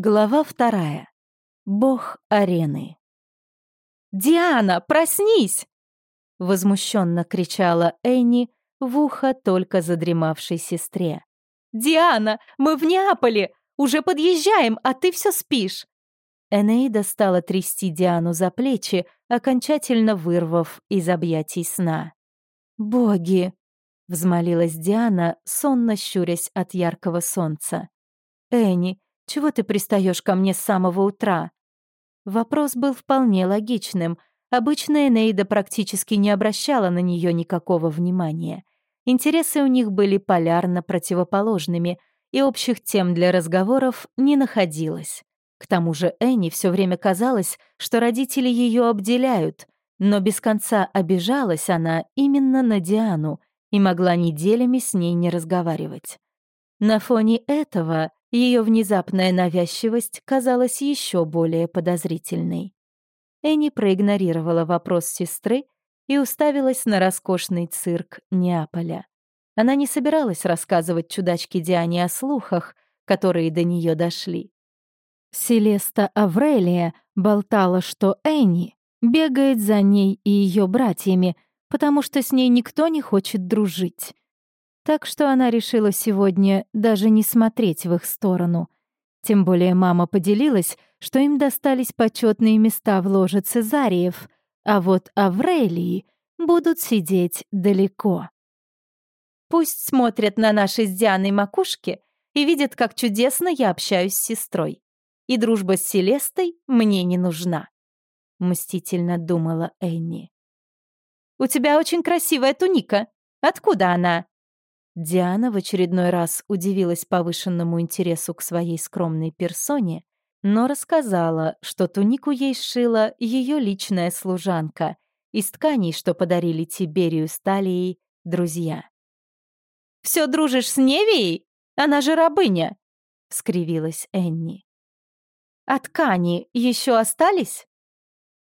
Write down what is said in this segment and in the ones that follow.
Глава вторая. Бог арены. «Диана, проснись!» — возмущенно кричала Энни в ухо только задремавшей сестре. «Диана, мы в Неаполе! Уже подъезжаем, а ты все спишь!» Энеида стала трясти Диану за плечи, окончательно вырвав из объятий сна. «Боги!» — взмолилась Диана, сонно щурясь от яркого солнца. «Энни, чего ты пристаешь ко мне с самого утра?» Вопрос был вполне логичным. Обычно Энейда практически не обращала на нее никакого внимания. Интересы у них были полярно противоположными, и общих тем для разговоров не находилось. К тому же Энни все время казалось, что родители ее обделяют, но без конца обижалась она именно на Диану и могла неделями с ней не разговаривать. На фоне этого ее внезапная навязчивость казалась еще более подозрительной. Энни проигнорировала вопрос сестры и уставилась на роскошный цирк Неаполя. Она не собиралась рассказывать чудачке Диане о слухах, которые до нее дошли. Селеста Аврелия болтала, что Энни бегает за ней и ее братьями, потому что с ней никто не хочет дружить. Так что она решила сегодня даже не смотреть в их сторону. Тем более мама поделилась, что им достались почетные места в ложе Цезариев, а вот Аврелии будут сидеть далеко. Пусть смотрят на наши с Дианой макушки и видят, как чудесно я общаюсь с сестрой. И дружба с Селестой мне не нужна», — мстительно думала Энни. «У тебя очень красивая туника. Откуда она?» Диана в очередной раз удивилась повышенному интересу к своей скромной персоне, но рассказала, что тунику ей сшила ее личная служанка из тканей, что подарили Тиберию с друзья. «Все дружишь с Невией? Она же рабыня!» — скривилась Энни. «А ткани еще остались?»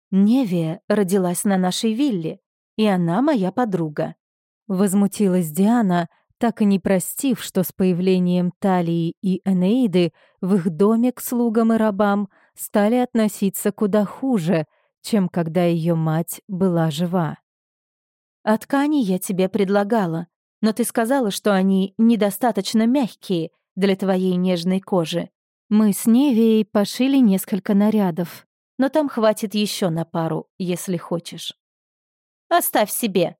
«Невия родилась на нашей вилле, и она моя подруга», — возмутилась Диана, так и не простив, что с появлением Талии и Энеиды в их доме к слугам и рабам стали относиться куда хуже, чем когда ее мать была жива. «А ткани я тебе предлагала, но ты сказала, что они недостаточно мягкие для твоей нежной кожи. Мы с Невией пошили несколько нарядов, но там хватит еще на пару, если хочешь». «Оставь себе»,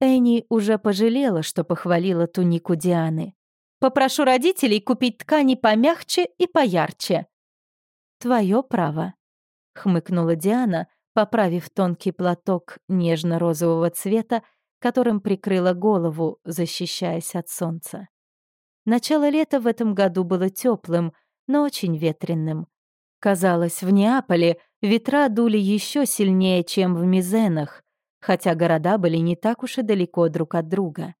Энни уже пожалела, что похвалила тунику Дианы. «Попрошу родителей купить ткани помягче и поярче». «Твое право», — хмыкнула Диана, поправив тонкий платок нежно-розового цвета, которым прикрыла голову, защищаясь от солнца. Начало лета в этом году было теплым, но очень ветренным. Казалось, в Неаполе ветра дули еще сильнее, чем в Мизенах, хотя города были не так уж и далеко друг от друга.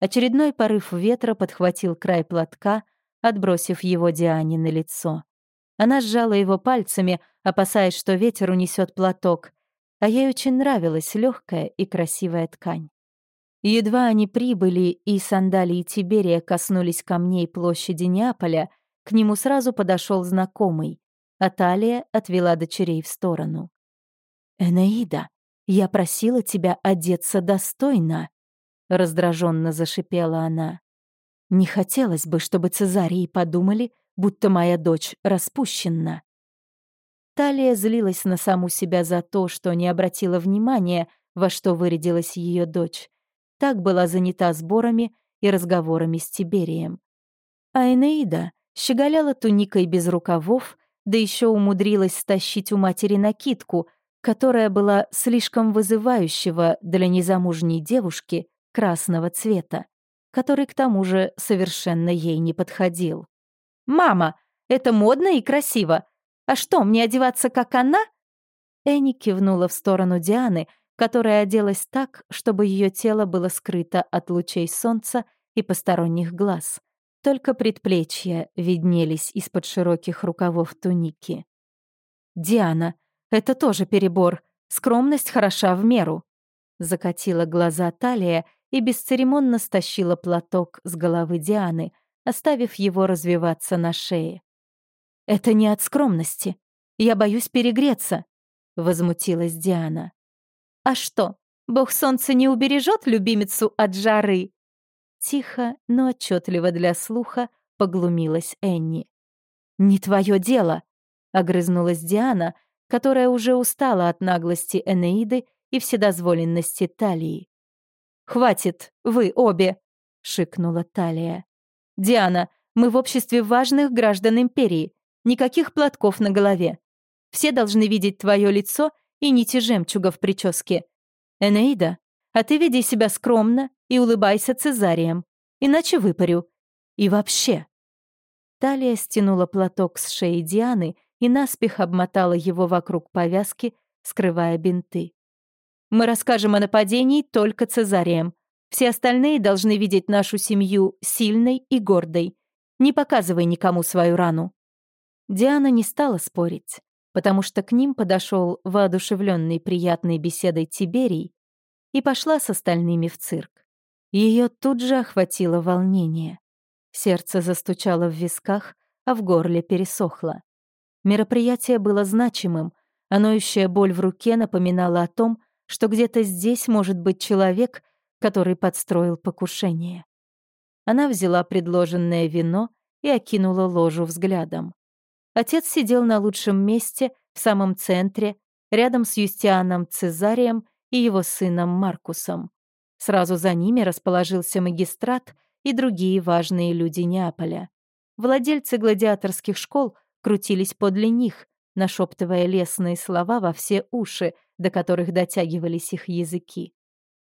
Очередной порыв ветра подхватил край платка, отбросив его Диане на лицо. Она сжала его пальцами, опасаясь, что ветер унесет платок, а ей очень нравилась легкая и красивая ткань. Едва они прибыли, и сандалии Тиберия коснулись камней площади Неаполя, к нему сразу подошел знакомый, а Талия отвела дочерей в сторону. «Энеида», «Я просила тебя одеться достойно», — раздраженно зашипела она. «Не хотелось бы, чтобы Цезарии подумали, будто моя дочь распущена». Талия злилась на саму себя за то, что не обратила внимания, во что вырядилась ее дочь. Так была занята сборами и разговорами с Тиберием. А Энеида щеголяла туникой без рукавов, да еще умудрилась стащить у матери накидку — которая была слишком вызывающего для незамужней девушки красного цвета, который к тому же совершенно ей не подходил. «Мама, это модно и красиво. А что, мне одеваться как она?» Энни кивнула в сторону Дианы, которая оделась так, чтобы ее тело было скрыто от лучей солнца и посторонних глаз. Только предплечья виднелись из-под широких рукавов туники. «Диана, это тоже перебор. Скромность хороша в меру. Закатила глаза Талия и бесцеремонно стащила платок с головы Дианы, оставив его развиваться на шее. «Это не от скромности. Я боюсь перегреться», — возмутилась Диана. «А что, бог солнца не убережет любимицу от жары?» Тихо, но отчетливо для слуха поглумилась Энни. «Не твое дело», — огрызнулась Диана, которая уже устала от наглости Энеиды и вседозволенности Талии. «Хватит, вы обе!» — шикнула Талия. «Диана, мы в обществе важных граждан Империи. Никаких платков на голове. Все должны видеть твое лицо и нити жемчуга в прическе. Энеида, а ты веди себя скромно и улыбайся Цезарием, иначе выпарю. И вообще...» Талия стянула платок с шеи Дианы и наспех обмотала его вокруг повязки, скрывая бинты. «Мы расскажем о нападении только Цезарием. Все остальные должны видеть нашу семью сильной и гордой. Не показывай никому свою рану». Диана не стала спорить, потому что к ним подошел воодушевленный приятной беседой Тиберий и пошла с остальными в цирк. Ее тут же охватило волнение. Сердце застучало в висках, а в горле пересохло. Мероприятие было значимым, а ноющая боль в руке напоминала о том, что где-то здесь может быть человек, который подстроил покушение. Она взяла предложенное вино и окинула ложу взглядом. Отец сидел на лучшем месте, в самом центре, рядом с Юстианом Цезарием и его сыном Маркусом. Сразу за ними расположился магистрат и другие важные люди Неаполя. Владельцы гладиаторских школ крутились подле них, нашептывая лесные слова во все уши, до которых дотягивались их языки.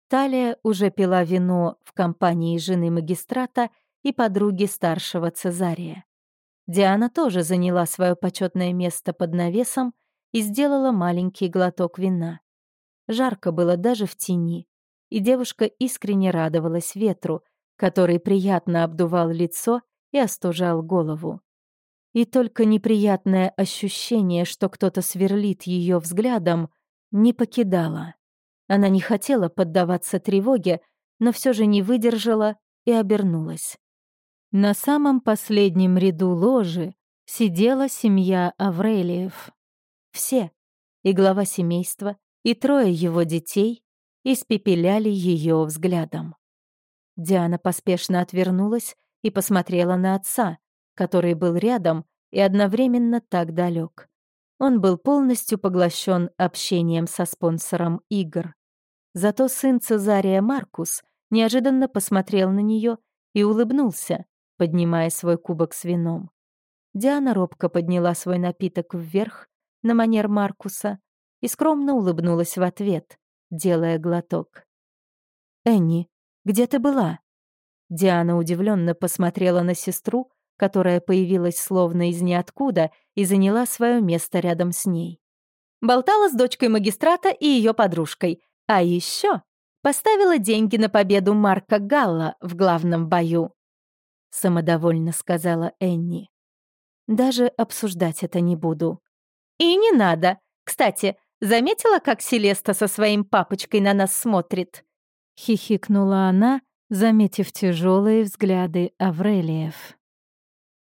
Талия уже пила вино в компании жены магистрата и подруги старшего Цезария. Диана тоже заняла свое почетное место под навесом и сделала маленький глоток вина. Жарко было даже в тени, и девушка искренне радовалась ветру, который приятно обдувал лицо и остужал голову. И только неприятное ощущение, что кто-то сверлит ее взглядом, не покидало. Она не хотела поддаваться тревоге, но все же не выдержала и обернулась. На самом последнем ряду ложи сидела семья Аврелиев. Все, и глава семейства, и трое его детей, испепеляли ее взглядом. Диана поспешно отвернулась и посмотрела на отца, который был рядом и одновременно так далек. Он был полностью поглощен общением со спонсором игр. Зато сын Цезария Маркус неожиданно посмотрел на нее и улыбнулся, поднимая свой кубок с вином. Диана робко подняла свой напиток вверх на манер Маркуса и скромно улыбнулась в ответ, делая глоток. «Энни, где ты была?» Диана удивленно посмотрела на сестру, которая появилась словно из ниоткуда и заняла свое место рядом с ней. Болтала с дочкой магистрата и ее подружкой, а еще поставила деньги на победу Марка Галла в главном бою. Самодовольно сказала Энни. Даже обсуждать это не буду. И не надо. Кстати, заметила, как Селеста со своим папочкой на нас смотрит? Хихикнула она, заметив тяжелые взгляды Аврелиев.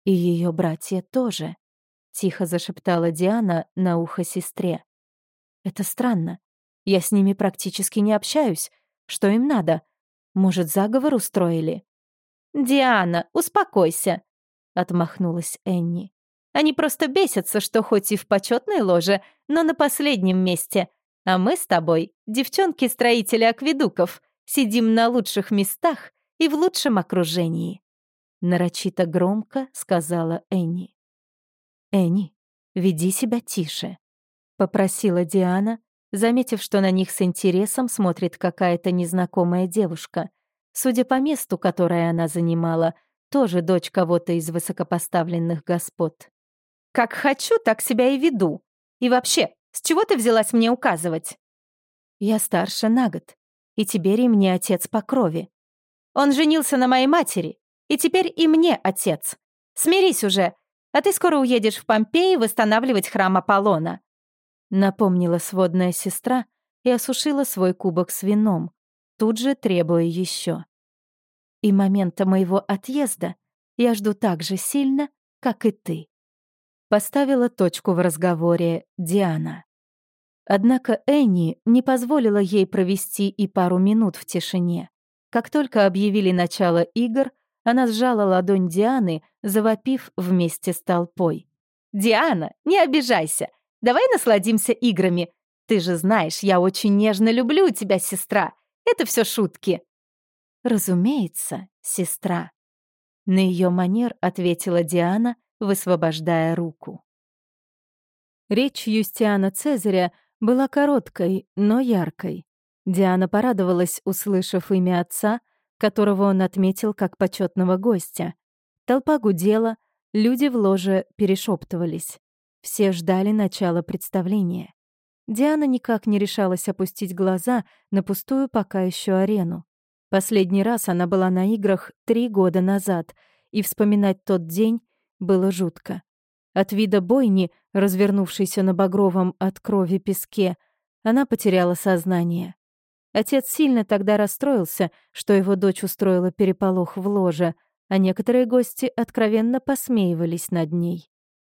И ее братья тоже, тихо зашептала Диана на ухо сестре. Это странно. Я с ними практически не общаюсь. Что им надо? Может, заговор устроили? «Диана, успокойся», — отмахнулась Энни. «Они просто бесятся, что хоть и в почетной ложе, но на последнем месте. А мы с тобой, девчонки-строители акведуков, сидим на лучших местах и в лучшем окружении». Нарочито громко сказала Энни. «Энни, веди себя тише», — попросила Диана, заметив, что на них с интересом смотрит какая-то незнакомая девушка. Судя по месту, которое она занимала, тоже дочь кого-то из высокопоставленных господ. «Как хочу, так себя и веду. И вообще, с чего ты взялась мне указывать?» «Я старше на год, и Тиберий мне отец по крови. Он женился на моей матери, и теперь и мне отец. Смирись уже, а ты скоро уедешь в Помпеи восстанавливать храм Аполлона. Напомнила сводная сестра и осушила свой кубок с вином, тут же требуя еще. И момента моего отъезда я жду так же сильно, как и ты. Поставила точку в разговоре Диана. Однако Энни не позволила ей провести и пару минут в тишине. Как только объявили начало игр, она сжала ладонь Дианы, завопив вместе с толпой. «Диана, не обижайся! Давай насладимся играми! Ты же знаешь, я очень нежно люблю тебя, сестра! Это все шутки!» «Разумеется, сестра!» На ее манер ответила Диана, высвобождая руку. Речь Юстиана Цезаря была короткой, но яркой. Диана порадовалась, услышав имя отца, которого он отметил как почетного гостя. Толпа гудела, люди в ложе перешептывались. Все ждали начала представления. Диана никак не решалась опустить глаза на пустую пока еще арену. Последний раз она была на играх три года назад, и вспоминать тот день было жутко. От вида бойни, развернувшейся на багровом от крови песке, она потеряла сознание. Отец сильно тогда расстроился, что его дочь устроила переполох в ложе, а некоторые гости откровенно посмеивались над ней.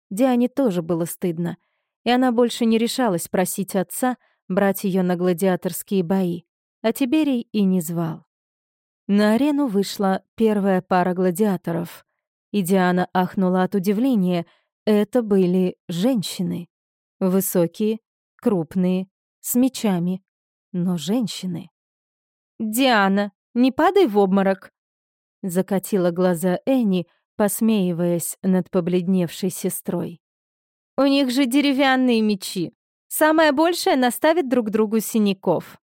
Диане тоже было стыдно, и она больше не решалась просить отца брать ее на гладиаторские бои, а Тиберий и не звал. На арену вышла первая пара гладиаторов, и Диана ахнула от удивления. Это были женщины. Высокие, крупные, с мечами, но женщины. «Диана, не падай в обморок!» Закатила глаза Энни, посмеиваясь над побледневшей сестрой. «У них же деревянные мечи. Самое большее наставит друг другу синяков».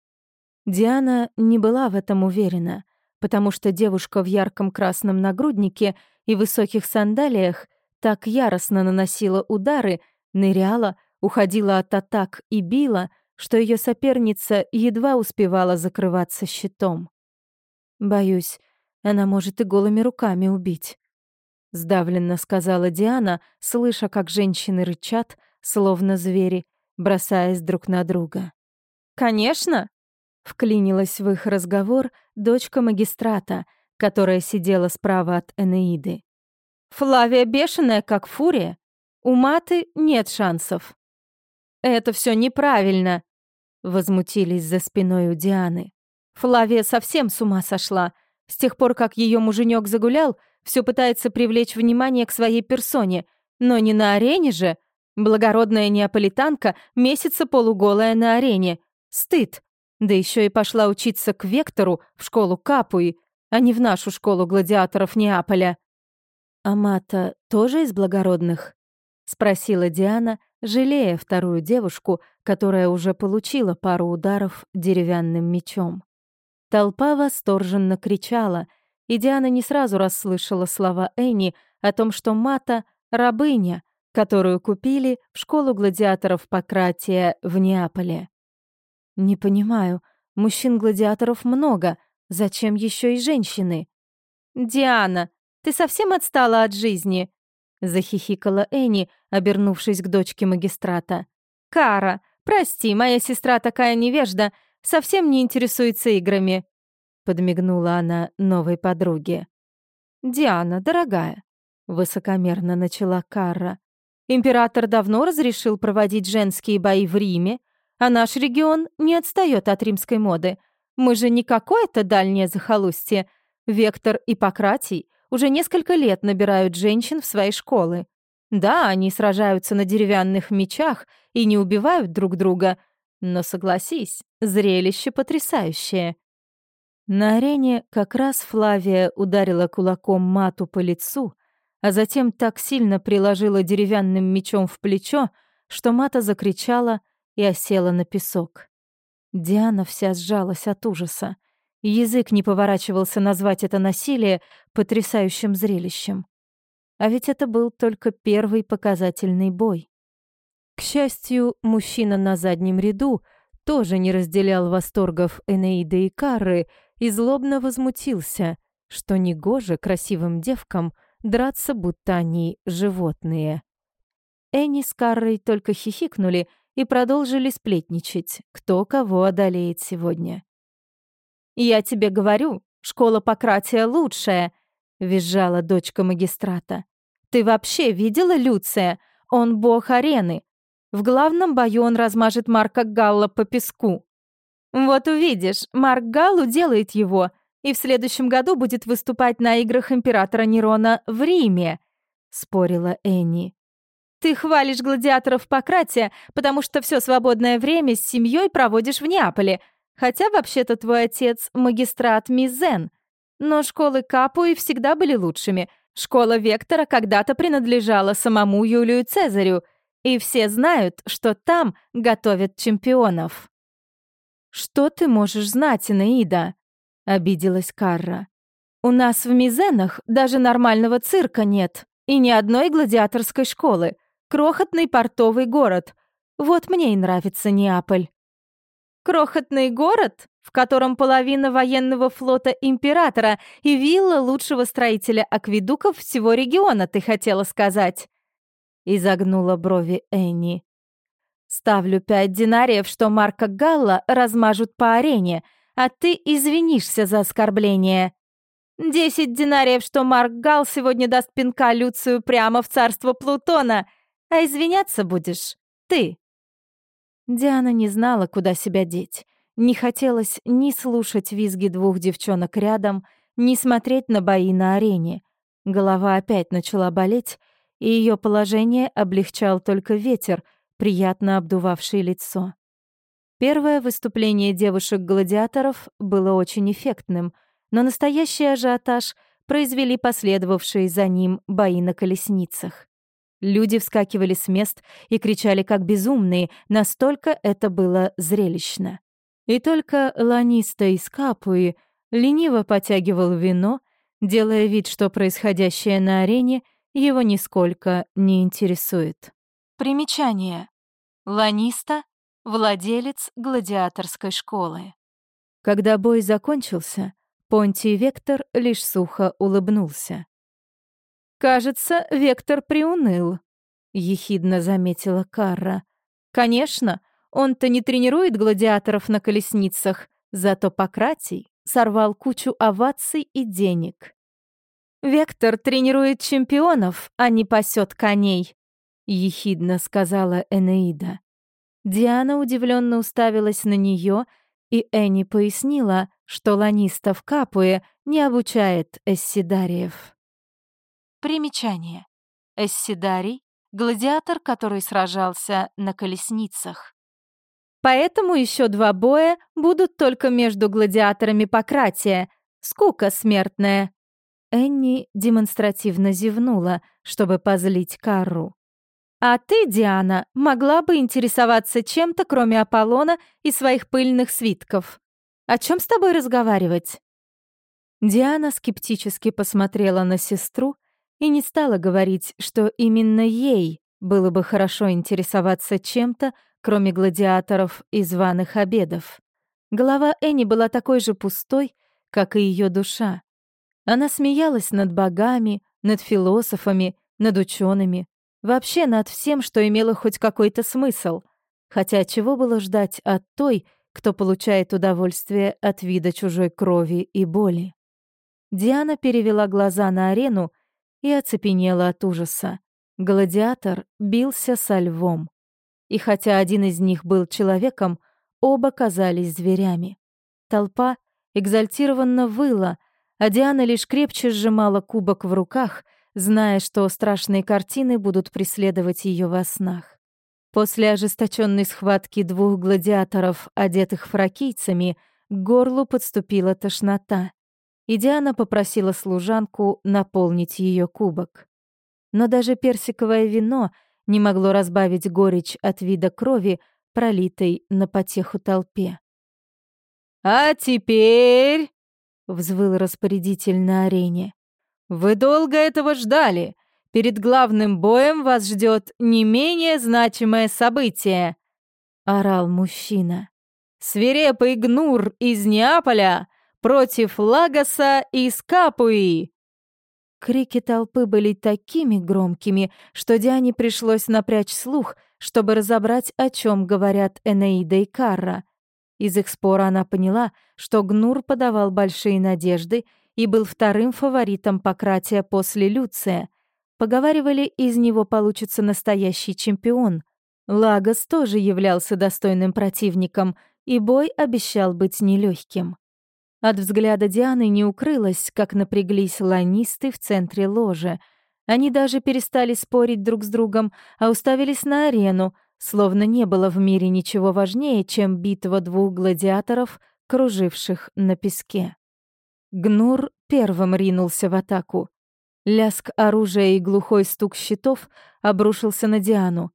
Диана не была в этом уверена, потому что девушка в ярком красном нагруднике и высоких сандалиях так яростно наносила удары, ныряла, уходила от атак и била, что ее соперница едва успевала закрываться щитом. «Боюсь, она может и голыми руками убить», — сдавленно сказала Диана, слыша, как женщины рычат, словно звери, бросаясь друг на друга. «Конечно!» — вклинилась в их разговор дочка магистрата, которая сидела справа от Энеиды. «Флавия бешеная, как фурия. У Маты нет шансов». «Это все неправильно!» Возмутились за спиной у Дианы. Флавия совсем с ума сошла. С тех пор, как ее муженек загулял, все пытается привлечь внимание к своей персоне. Но не на арене же. Благородная неаполитанка месяца полуголая на арене. Стыд. Да еще и пошла учиться к Вектору в школу Капуи, а не в нашу школу гладиаторов Неаполя. «Амата тоже из благородных?» — спросила Диана, жалея вторую девушку, которая уже получила пару ударов деревянным мечом. Толпа восторженно кричала, и Диана не сразу расслышала слова Энни о том, что Мата — рабыня, которую купили в школу гладиаторов Пократия в Неаполе. «Не понимаю, мужчин-гладиаторов много, зачем еще и женщины?» «Диана, ты совсем отстала от жизни?» — захихикала Энни, обернувшись к дочке магистрата. «Кара, прости, моя сестра такая невежда, совсем не интересуется играми», — подмигнула она новой подруге. «Диана, дорогая», — высокомерно начала Кара, «император давно разрешил проводить женские бои в Риме, а наш регион не отстает от римской моды. Мы же не какое-то дальнее захолустье. Вектор и Пократий уже несколько лет набирают женщин в свои школы. Да, они сражаются на деревянных мечах и не убивают друг друга, но согласись, зрелище потрясающее. На арене как раз Флавия ударила кулаком мату по лицу, а затем так сильно приложила деревянным мечом в плечо, что мата закричала и осела на песок. Диана вся сжалась от ужаса. Язык не поворачивался назвать это насилие потрясающим зрелищем. А ведь это был только первый показательный бой. К счастью, мужчина на заднем ряду тоже не разделял восторгов Энеиды и Карры и злобно возмутился, что негоже красивым девкам драться, будто они животные. Энни с Каррой только хихикнули и продолжили сплетничать, кто кого одолеет сегодня. «Я тебе говорю, школа Пократия лучшая», — визжала дочка магистрата. «Ты вообще видела Люция? он бог арены. В главном бою он размажет Марка Галла по песку. Вот увидишь, Марк Галл уделает его, и в следующем году будет выступать на играх императора Нерона в Риме», — спорила Энни. «Ты хвалишь гладиаторов Пократия, потому что все свободное время с семьей проводишь в Неаполе, хотя вообще-то твой отец — магистрат Мизен. Но школы Капуи всегда были лучшими. Школа Вектора когда-то принадлежала самому Юлию Цезарю — и все знают, что там готовят чемпионов. «Что ты можешь знать, Инаида?» — обиделась Карра. «У нас в Мизенах даже нормального цирка нет, и ни одной гладиаторской школы. Крохотный портовый город. Вот мне и нравится Неаполь». «Крохотный город, в котором половина военного флота императора и вилла лучшего строителя акведуков всего региона, ты хотела сказать?» изогнула брови Энни. Ставлю пять динариев, что Марка Галла размажут по арене, а ты извинишься за оскорбление. Десять динариев, что Марк Галл сегодня даст пинка Люцию прямо в царство Плутона, а извиняться будешь ты. Диана не знала, куда себя деть. Не хотелось ни слушать визги двух девчонок рядом, ни смотреть на бои на арене. Голова опять начала болеть, и ее положение облегчал только ветер, приятно обдувавший лицо. Первое выступление девушек-гладиаторов было очень эффектным, но настоящий ажиотаж произвели последовавшие за ним бои на колесницах. Люди вскакивали с мест и кричали как безумные, настолько это было зрелищно. И только Ланиста из Капуи лениво потягивал вино, делая вид, что происходящее на арене — его нисколько не интересует. Примечание. Ланиста — владелец гладиаторской школы. Когда бой закончился, Понтий Вектор лишь сухо улыбнулся. «Кажется, Вектор приуныл», — ехидно заметила Карра. «Конечно, он-то не тренирует гладиаторов на колесницах, зато Пократий сорвал кучу оваций и денег. «Вектор тренирует чемпионов, а не пасет коней», — ехидно сказала Энеида. Диана удивленно уставилась на нее, и Энни пояснила, что ланиста в Капуе не обучает эссидариев. Примечание. Эссидарий — гладиатор, который сражался на колесницах. Поэтому еще два боя будут только между гладиаторами Пократия. Скука смертная. Энни демонстративно зевнула, чтобы позлить Кару. «А ты, Диана, могла бы интересоваться чем-то, кроме Аполлона и своих пыльных свитков. О чем с тобой разговаривать?» Диана скептически посмотрела на сестру и не стала говорить, что именно ей было бы хорошо интересоваться чем-то, кроме гладиаторов и званых обедов. Голова Энни была такой же пустой, как и ее душа. Она смеялась над богами, над философами, над учеными, вообще над всем, что имело хоть какой-то смысл. Хотя чего было ждать от той, кто получает удовольствие от вида чужой крови и боли? Диана перевела глаза на арену и оцепенела от ужаса. Гладиатор бился со львом. И хотя один из них был человеком, оба казались зверями. Толпа экзальтированно выла, а Диана лишь крепче сжимала кубок в руках, зная, что страшные картины будут преследовать ее во снах. После ожесточенной схватки двух гладиаторов, одетых фракийцами, к горлу подступила тошнота, и Диана попросила служанку наполнить ее кубок. Но даже персиковое вино не могло разбавить горечь от вида крови, пролитой на потеху толпе. «А теперь...» взвыл распорядитель на арене. «Вы долго этого ждали. Перед главным боем вас ждет не менее значимое событие», — орал мужчина. «Свирепый гнур из Неаполя против Лагоса из Капуи!» Крики толпы были такими громкими, что Диане пришлось напрячь слух, чтобы разобрать, о чем говорят Энеида и Карра. Из их спора она поняла, что Гнур подавал большие надежды и был вторым фаворитом Пократия после Люция. Поговаривали, из него получится настоящий чемпион. Лагос тоже являлся достойным противником, и бой обещал быть нелегким. От взгляда Дианы не укрылось, как напряглись ланисты в центре ложи. Они даже перестали спорить друг с другом, а уставились на арену, словно не было в мире ничего важнее, чем битва двух гладиаторов, круживших на песке. Гнур первым ринулся в атаку. Ляск оружия и глухой стук щитов обрушился на Диану,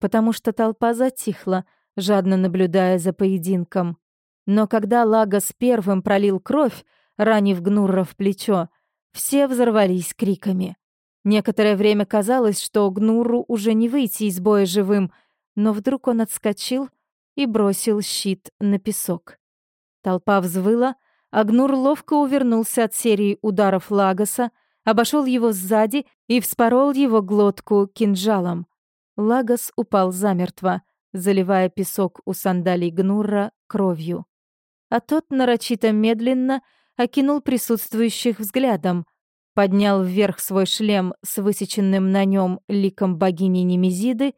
потому что толпа затихла, жадно наблюдая за поединком. Но когда Лагос первым пролил кровь, ранив Гнурра в плечо, все взорвались криками. Некоторое время казалось, что Гнурру уже не выйти из боя живым, но вдруг он отскочил и бросил щит на песок. Толпа взвыла, а Гнур ловко увернулся от серии ударов Лагоса, обошел его сзади и вспорол его глотку кинжалом. Лагос упал замертво, заливая песок у сандалий Гнурра кровью а тот нарочито медленно окинул присутствующих взглядом, поднял вверх свой шлем с высеченным на нем ликом богини Немезиды,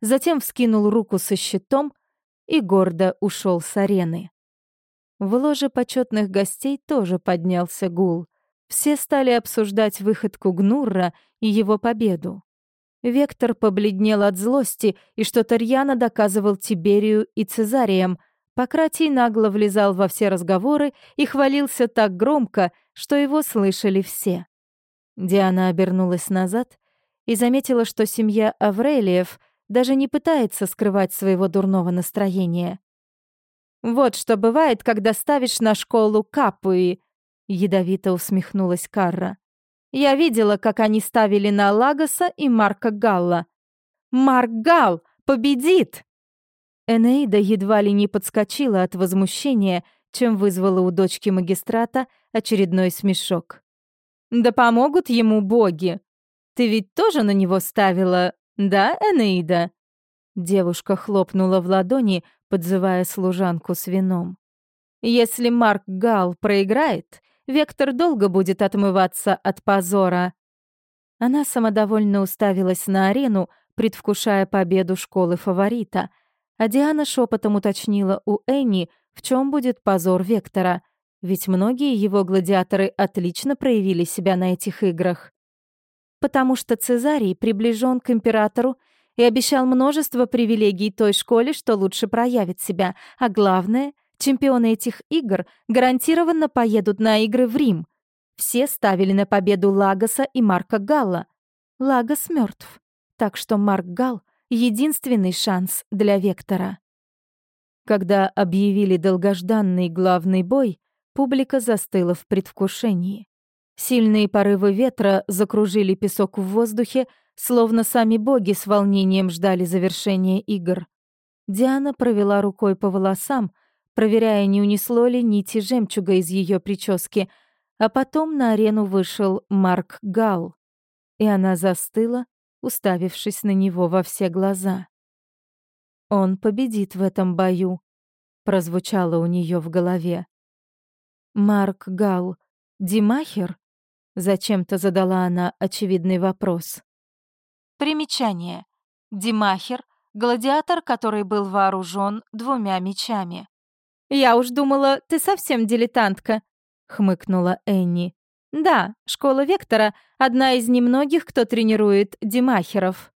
затем вскинул руку со щитом и гордо ушел с арены. В ложе почетных гостей тоже поднялся гул. Все стали обсуждать выходку Гнурра и его победу. Вектор побледнел от злости и что-то рьяно доказывал Тиберию и Цезариям — Пократий нагло влезал во все разговоры и хвалился так громко, что его слышали все. Диана обернулась назад и заметила, что семья Аврелиев даже не пытается скрывать своего дурного настроения. «Вот что бывает, когда ставишь на школу капуи», — ядовито усмехнулась Карра. «Я видела, как они ставили на Лагоса и Марка Галла. Марк Галл победит!» Энеида едва ли не подскочила от возмущения, чем вызвала у дочки магистрата очередной смешок. «Да помогут ему боги! Ты ведь тоже на него ставила, да, Энеида?» Девушка хлопнула в ладони, подзывая служанку с вином. «Если Марк Гал проиграет, Вектор долго будет отмываться от позора». Она самодовольно уставилась на арену, предвкушая победу школы фаворита, а Диана шепотом уточнила у Энни, в чем будет позор Вектора, ведь многие его гладиаторы отлично проявили себя на этих играх. Потому что Цезарий приближен к императору и обещал множество привилегий той школе, что лучше проявит себя, а главное, чемпионы этих игр гарантированно поедут на игры в Рим. Все ставили на победу Лагоса и Марка Галла. Лагос мертв, так что Марк Галл единственный шанс для Вектора. Когда объявили долгожданный главный бой, публика застыла в предвкушении. Сильные порывы ветра закружили песок в воздухе, словно сами боги с волнением ждали завершения игр. Диана провела рукой по волосам, проверяя, не унесло ли нити жемчуга из ее прически, а потом на арену вышел Марк Гал, и она застыла, уставившись на него во все глаза. «Он победит в этом бою», — прозвучало у нее в голове. «Марк Гал, Димахер?» — зачем-то задала она очевидный вопрос. Примечание. Димахер — гладиатор, который был вооружен двумя мечами. «Я уж думала, ты совсем дилетантка», — хмыкнула Энни. Да, школа Вектора — одна из немногих, кто тренирует демахеров.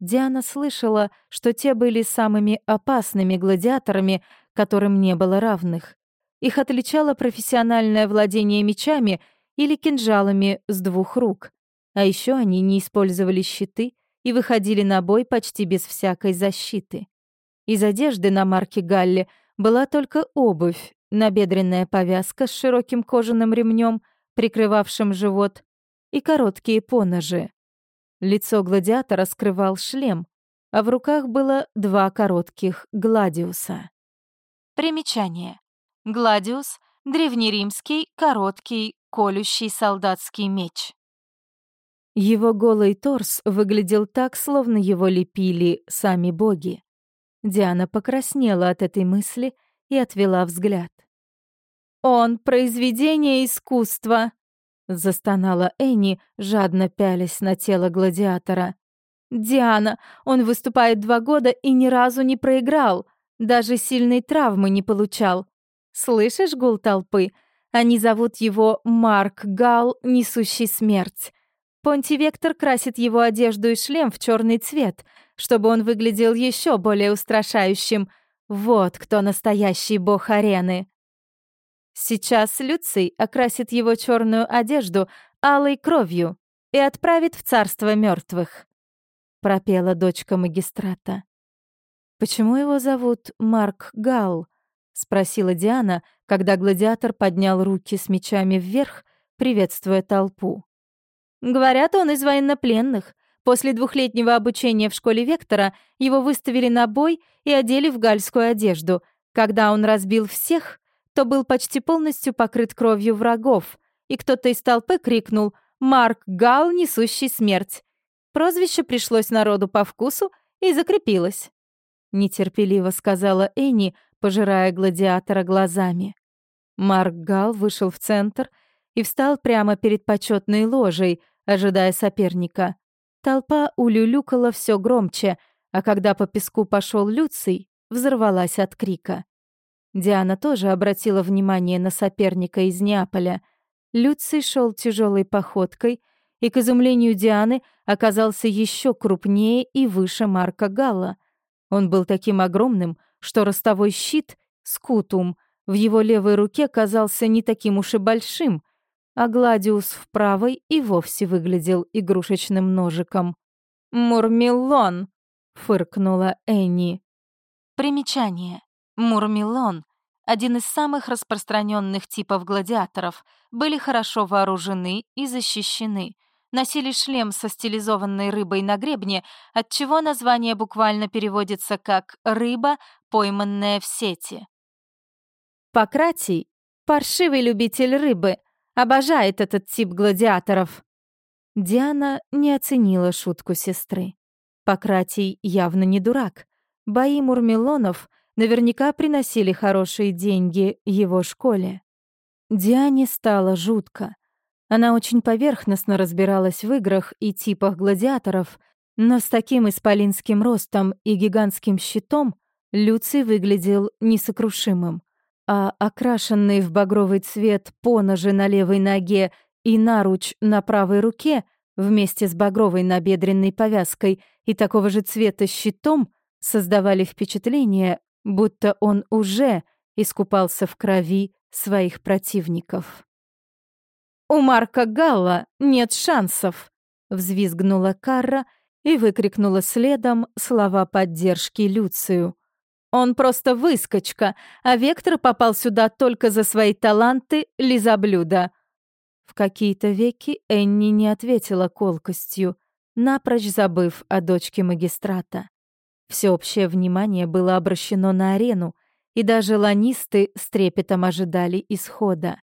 Диана слышала, что те были самыми опасными гладиаторами, которым не было равных. Их отличало профессиональное владение мечами или кинжалами с двух рук. А еще они не использовали щиты и выходили на бой почти без всякой защиты. Из одежды на марке Галли была только обувь, набедренная повязка с широким кожаным ремнем — прикрывавшим живот, и короткие поножи. Лицо гладиатора скрывал шлем, а в руках было два коротких гладиуса. Примечание. Гладиус — древнеримский, короткий, колющий солдатский меч. Его голый торс выглядел так, словно его лепили сами боги. Диана покраснела от этой мысли и отвела взгляд. «Он — произведение искусства!» — застонала Энни, жадно пялясь на тело гладиатора. «Диана, он выступает два года и ни разу не проиграл, даже сильной травмы не получал. Слышишь гул толпы? Они зовут его Марк Гал, несущий смерть. Понтивектор красит его одежду и шлем в черный цвет, чтобы он выглядел еще более устрашающим. Вот кто настоящий бог арены. Сейчас Люций окрасит его черную одежду алой кровью и отправит в царство мертвых, пропела дочка магистрата. Почему его зовут Марк Гал? спросила Диана, когда гладиатор поднял руки с мечами вверх, приветствуя толпу. Говорят, он из военнопленных. После двухлетнего обучения в школе Вектора его выставили на бой и одели в гальскую одежду. Когда он разбил всех, то был почти полностью покрыт кровью врагов, и кто-то из толпы крикнул «Марк Гал, несущий смерть». Прозвище пришлось народу по вкусу и закрепилось. Нетерпеливо сказала Энни, пожирая гладиатора глазами. Марк Гал вышел в центр и встал прямо перед почетной ложей, ожидая соперника. Толпа улюлюкала все громче, а когда по песку пошел Люций, взорвалась от крика. Диана тоже обратила внимание на соперника из Неаполя. Люций шел тяжелой походкой и, к изумлению Дианы, оказался еще крупнее и выше Марка Галла. Он был таким огромным, что ростовой щит, скутум, в его левой руке казался не таким уж и большим, а гладиус в правой и вовсе выглядел игрушечным ножиком. «Мурмелон!» — фыркнула Энни. Примечание. Мурмелон, один из самых распространенных типов гладиаторов, были хорошо вооружены и защищены. Носили шлем со стилизованной рыбой на гребне, отчего название буквально переводится как «рыба, пойманная в сети». Пократий — паршивый любитель рыбы, обожает этот тип гладиаторов. Диана не оценила шутку сестры. Пократий явно не дурак. Бои мурмелонов наверняка приносили хорошие деньги его школе. Диане стало жутко. Она очень поверхностно разбиралась в играх и типах гладиаторов, но с таким исполинским ростом и гигантским щитом Люций выглядел несокрушимым, а окрашенный в багровый цвет поножи на левой ноге и наруч на правой руке вместе с багровой набедренной повязкой и такого же цвета щитом создавали впечатление, будто он уже искупался в крови своих противников. «У Марка Галла нет шансов!» — взвизгнула Карра и выкрикнула следом слова поддержки Люцию. «Он просто выскочка, а Вектор попал сюда только за свои таланты лизоблюда». В какие-то веки Энни не ответила колкостью, напрочь забыв о дочке магистрата. Всеобщее внимание было обращено на арену, и даже ланисты с трепетом ожидали исхода.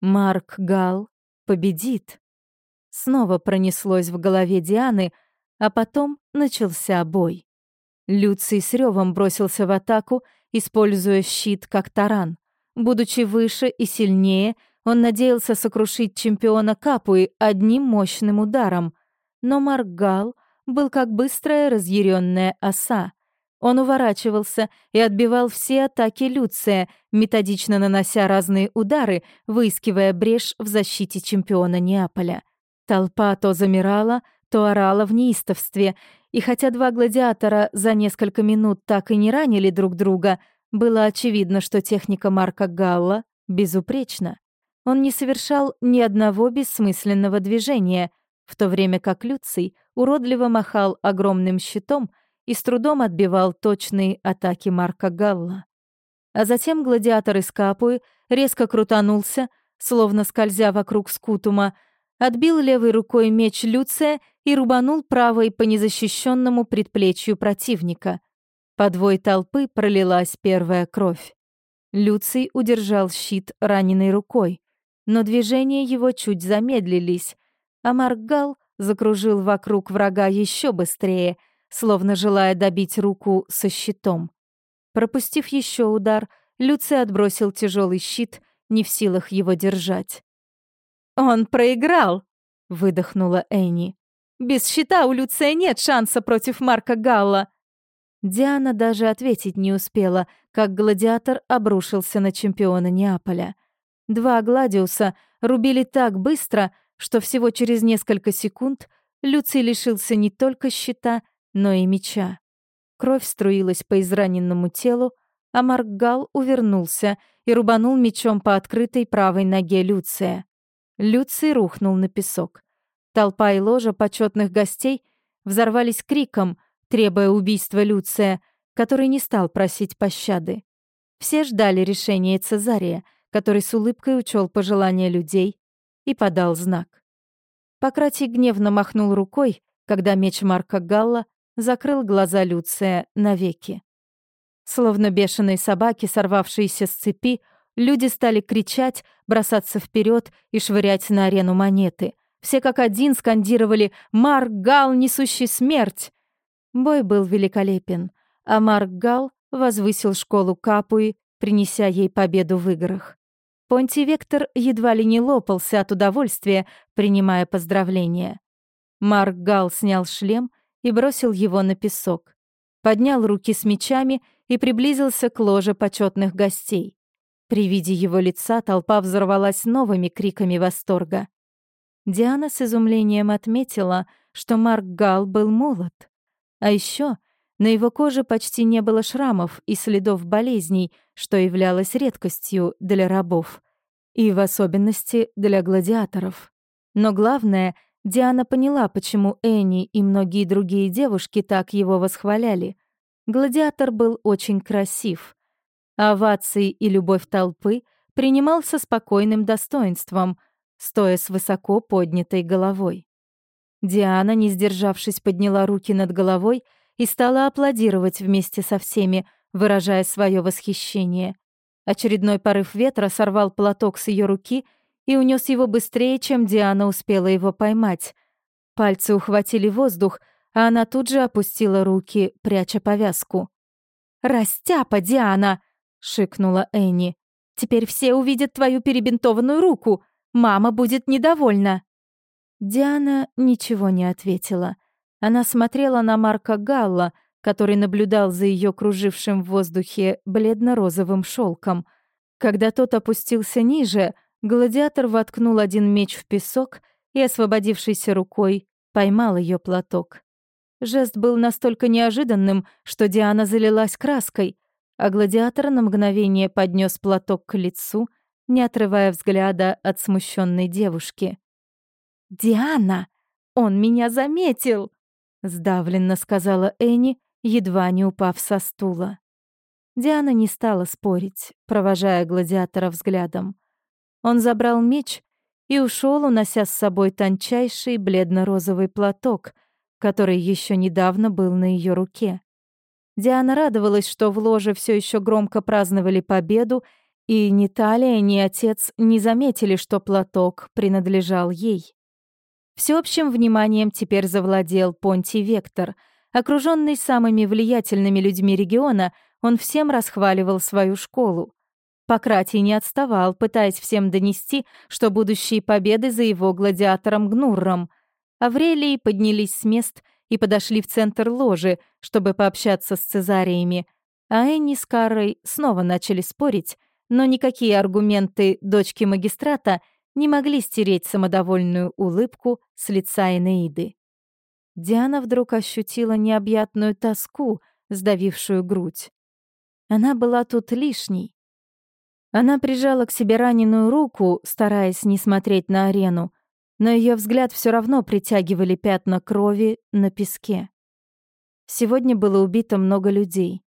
Марк Гал победит. Снова пронеслось в голове Дианы, а потом начался бой. Люций с ревом бросился в атаку, используя щит как таран. Будучи выше и сильнее, он надеялся сокрушить чемпиона Капуи одним мощным ударом. Но Марк Гал был как быстрая разъяренная оса. Он уворачивался и отбивал все атаки Люция, методично нанося разные удары, выискивая брешь в защите чемпиона Неаполя. Толпа то замирала, то орала в неистовстве, и хотя два гладиатора за несколько минут так и не ранили друг друга, было очевидно, что техника Марка Галла безупречна. Он не совершал ни одного бессмысленного движения, в то время как Люций уродливо махал огромным щитом и с трудом отбивал точные атаки Марка Галла. А затем гладиатор из Капуи резко крутанулся, словно скользя вокруг скутума, отбил левой рукой меч Люция и рубанул правой по незащищенному предплечью противника. По двой толпы пролилась первая кровь. Люций удержал щит раненой рукой, но движения его чуть замедлились, а Маргал закружил вокруг врага еще быстрее, словно желая добить руку со щитом. Пропустив еще удар, Люций отбросил тяжелый щит, не в силах его держать. «Он проиграл!» — выдохнула Энни. «Без щита у Люция нет шанса против Марка Галла!» Диана даже ответить не успела, как гладиатор обрушился на чемпиона Неаполя. Два гладиуса рубили так быстро, что всего через несколько секунд Люций лишился не только щита, но и меча. Кровь струилась по израненному телу, а Марк Гал увернулся и рубанул мечом по открытой правой ноге Люция. Люций рухнул на песок. Толпа и ложа почетных гостей взорвались криком, требуя убийства Люция, который не стал просить пощады. Все ждали решения Цезария, который с улыбкой учел пожелания людей и подал знак. Пократий гневно махнул рукой, когда меч Марка Галла закрыл глаза Люция навеки. Словно бешеные собаки, сорвавшиеся с цепи, люди стали кричать, бросаться вперед и швырять на арену монеты. Все как один скандировали «Марк Гал, несущий смерть!». Бой был великолепен, а Марк Гал возвысил школу Капуи, принеся ей победу в играх. Понти Вектор едва ли не лопался от удовольствия, принимая поздравления. Марк Гал снял шлем и бросил его на песок. Поднял руки с мечами и приблизился к ложе почетных гостей. При виде его лица толпа взорвалась новыми криками восторга. Диана с изумлением отметила, что Марк Гал был молод. А еще на его коже почти не было шрамов и следов болезней, что являлось редкостью для рабов. И в особенности для гладиаторов. Но главное — Диана поняла, почему Энни и многие другие девушки так его восхваляли. Гладиатор был очень красив. Овации и любовь толпы принимал со спокойным достоинством, стоя с высоко поднятой головой. Диана, не сдержавшись, подняла руки над головой и стала аплодировать вместе со всеми, выражая свое восхищение. Очередной порыв ветра сорвал платок с ее руки — и унес его быстрее, чем Диана успела его поймать. Пальцы ухватили воздух, а она тут же опустила руки, пряча повязку. «Растяпа, Диана!» — шикнула Энни. «Теперь все увидят твою перебинтованную руку. Мама будет недовольна». Диана ничего не ответила. Она смотрела на Марка Галла, который наблюдал за ее кружившим в воздухе бледно-розовым шелком. Когда тот опустился ниже, Гладиатор воткнул один меч в песок и, освободившейся рукой, поймал ее платок. Жест был настолько неожиданным, что Диана залилась краской, а гладиатор на мгновение поднес платок к лицу, не отрывая взгляда от смущенной девушки. «Диана! Он меня заметил!» — сдавленно сказала Энни, едва не упав со стула. Диана не стала спорить, провожая гладиатора взглядом. Он забрал меч и ушел, унося с собой тончайший бледно-розовый платок, который еще недавно был на ее руке. Диана радовалась, что в ложе все еще громко праздновали победу, и ни Талия, ни отец не заметили, что платок принадлежал ей. Всеобщим вниманием теперь завладел Понтий Вектор. Окруженный самыми влиятельными людьми региона, он всем расхваливал свою школу. Пократий не отставал, пытаясь всем донести, что будущие победы за его гладиатором Гнурром. Аврелии поднялись с мест и подошли в центр ложи, чтобы пообщаться с цезариями, а Энни с Карой снова начали спорить, но никакие аргументы дочки магистрата не могли стереть самодовольную улыбку с лица Энеиды. Диана вдруг ощутила необъятную тоску, сдавившую грудь. Она была тут лишней, она прижала к себе раненую руку, стараясь не смотреть на арену, но ее взгляд все равно притягивали пятна крови на песке. Сегодня было убито много людей.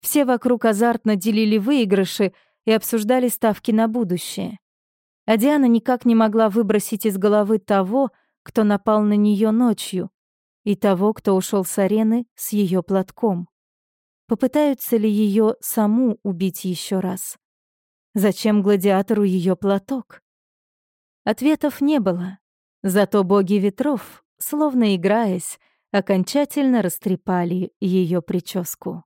Все вокруг азартно делили выигрыши и обсуждали ставки на будущее. А Диана никак не могла выбросить из головы того, кто напал на нее ночью, и того, кто ушел с арены с ее платком. Попытаются ли ее саму убить еще раз? Зачем гладиатору ее платок? Ответов не было. Зато боги ветров, словно играясь, окончательно растрепали ее прическу.